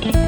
Bye.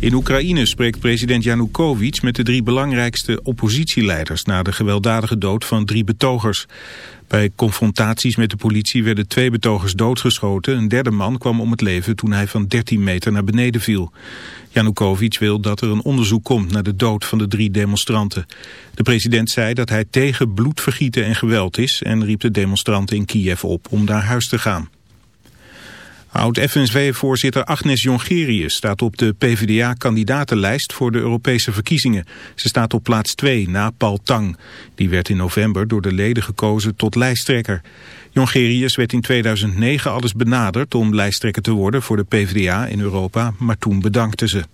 In Oekraïne spreekt president Janukovic met de drie belangrijkste oppositieleiders... na de gewelddadige dood van drie betogers. Bij confrontaties met de politie werden twee betogers doodgeschoten. Een derde man kwam om het leven toen hij van 13 meter naar beneden viel. Janukovic wil dat er een onderzoek komt naar de dood van de drie demonstranten. De president zei dat hij tegen bloedvergieten en geweld is... en riep de demonstranten in Kiev op om naar huis te gaan. Oud-FNSW-voorzitter Agnes Jongerius staat op de PvdA-kandidatenlijst voor de Europese verkiezingen. Ze staat op plaats 2 na Paul Tang. Die werd in november door de leden gekozen tot lijsttrekker. Jongerius werd in 2009 alles benaderd om lijsttrekker te worden voor de PvdA in Europa, maar toen bedankte ze.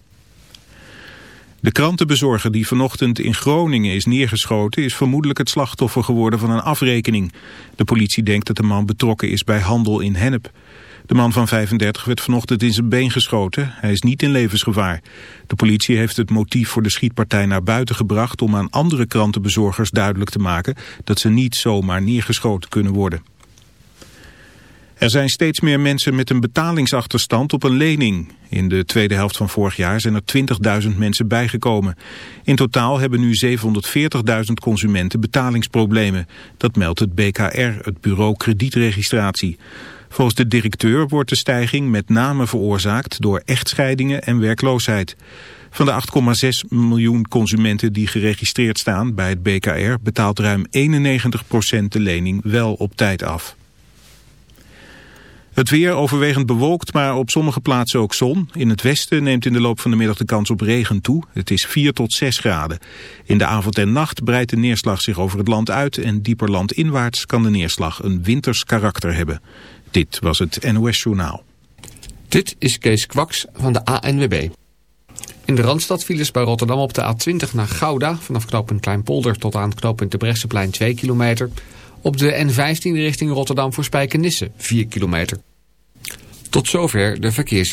De krantenbezorger die vanochtend in Groningen is neergeschoten... is vermoedelijk het slachtoffer geworden van een afrekening. De politie denkt dat de man betrokken is bij handel in hennep. De man van 35 werd vanochtend in zijn been geschoten. Hij is niet in levensgevaar. De politie heeft het motief voor de schietpartij naar buiten gebracht... om aan andere krantenbezorgers duidelijk te maken... dat ze niet zomaar neergeschoten kunnen worden. Er zijn steeds meer mensen met een betalingsachterstand op een lening. In de tweede helft van vorig jaar zijn er 20.000 mensen bijgekomen. In totaal hebben nu 740.000 consumenten betalingsproblemen. Dat meldt het BKR, het Bureau Kredietregistratie. Volgens de directeur wordt de stijging met name veroorzaakt door echtscheidingen en werkloosheid. Van de 8,6 miljoen consumenten die geregistreerd staan bij het BKR betaalt ruim 91% de lening wel op tijd af. Het weer overwegend bewolkt, maar op sommige plaatsen ook zon. In het westen neemt in de loop van de middag de kans op regen toe. Het is 4 tot 6 graden. In de avond en nacht breidt de neerslag zich over het land uit... en dieper landinwaarts kan de neerslag een winters karakter hebben. Dit was het NOS Journaal. Dit is Kees Kwaks van de ANWB. In de Randstad files bij Rotterdam op de A20 naar Gouda... vanaf knooppunt Kleinpolder tot aan knooppunt de Bresseplein 2 kilometer. Op de N15 richting Rotterdam voor Spijkenisse 4 kilometer. Tot zover de verkeers...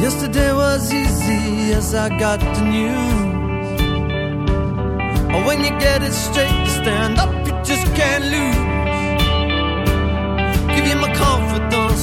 Yesterday was easy as I got the news. Oh, when you get it straight, you stand up, you just can't lose. Give you my confidence,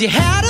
You had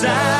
さ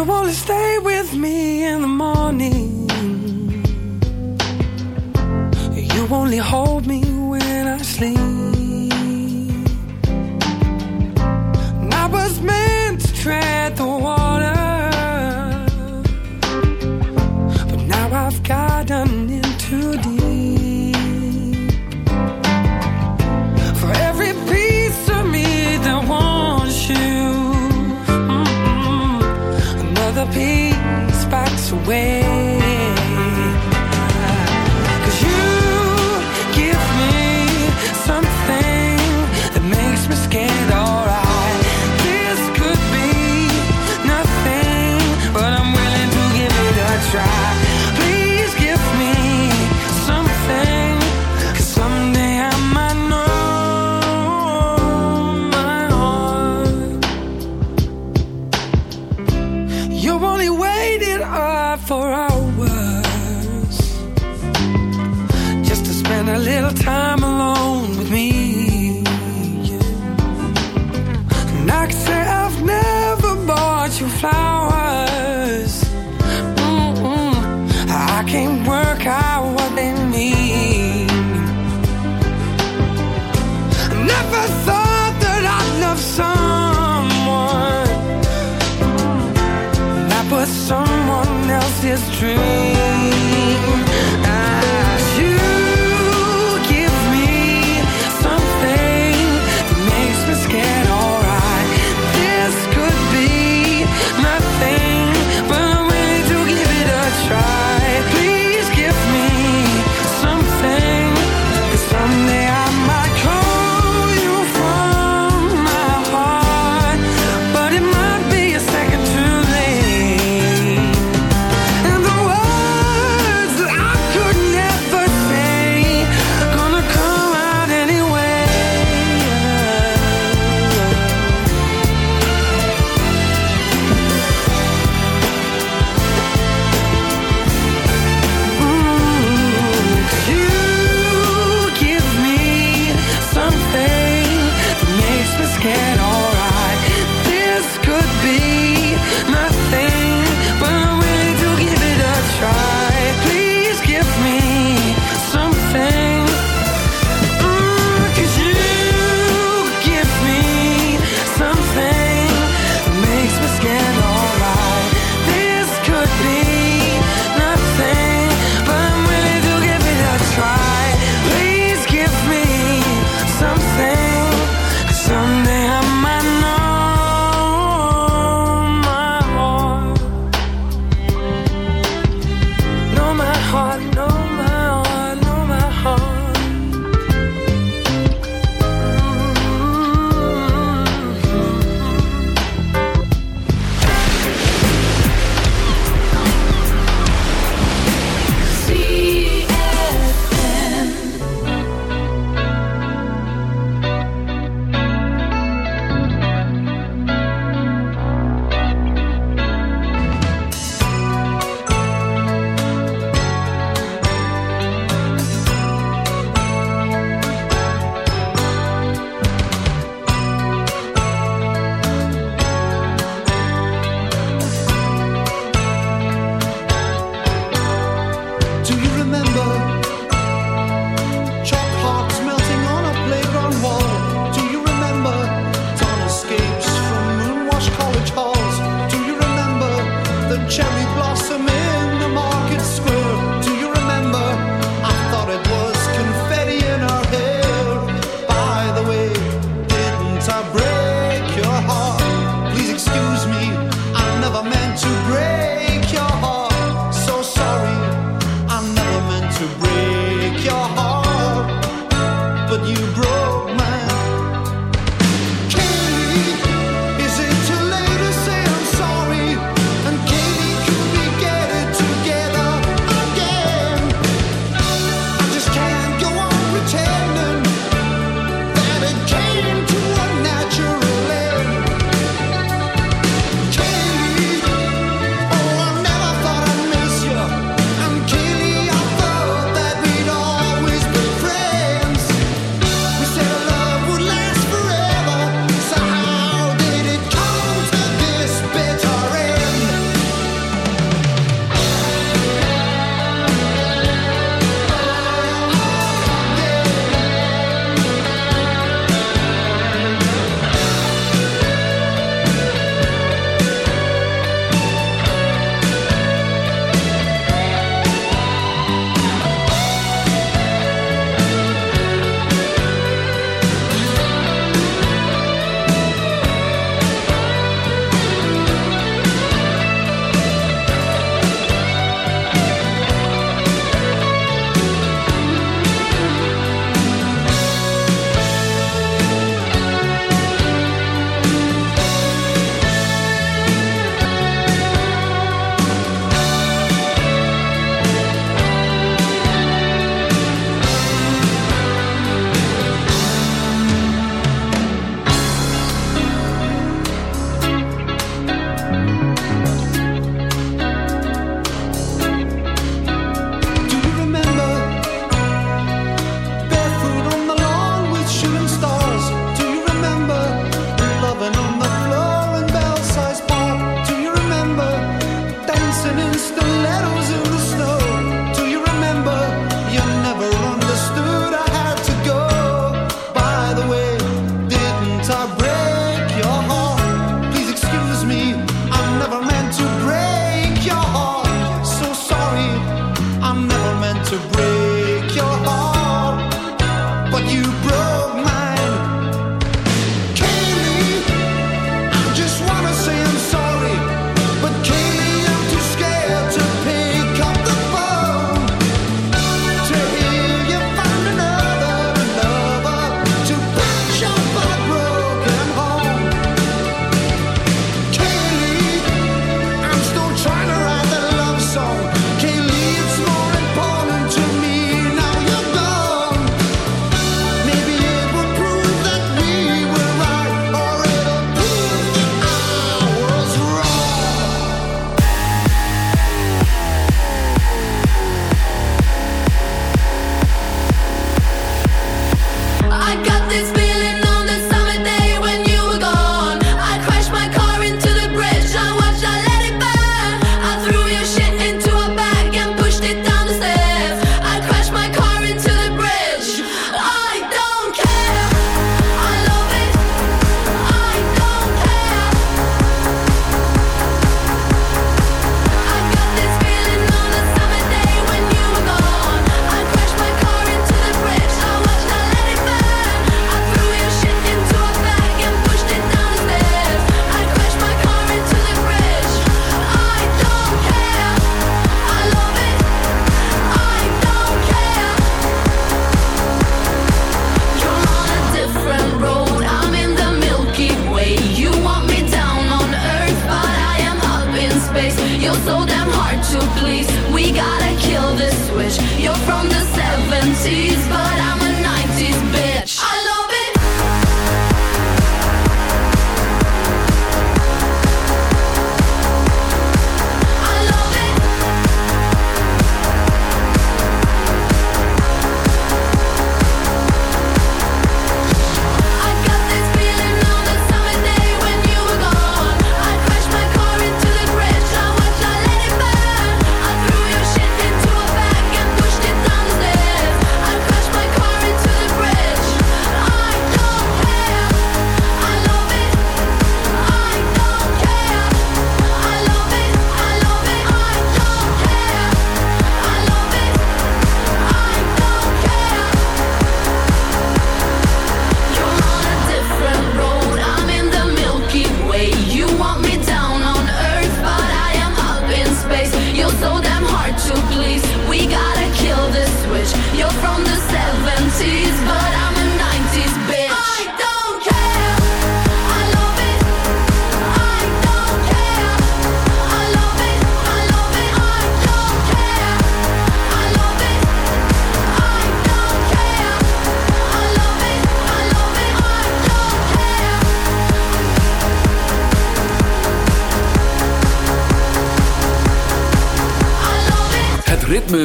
You only stay with me in the morning.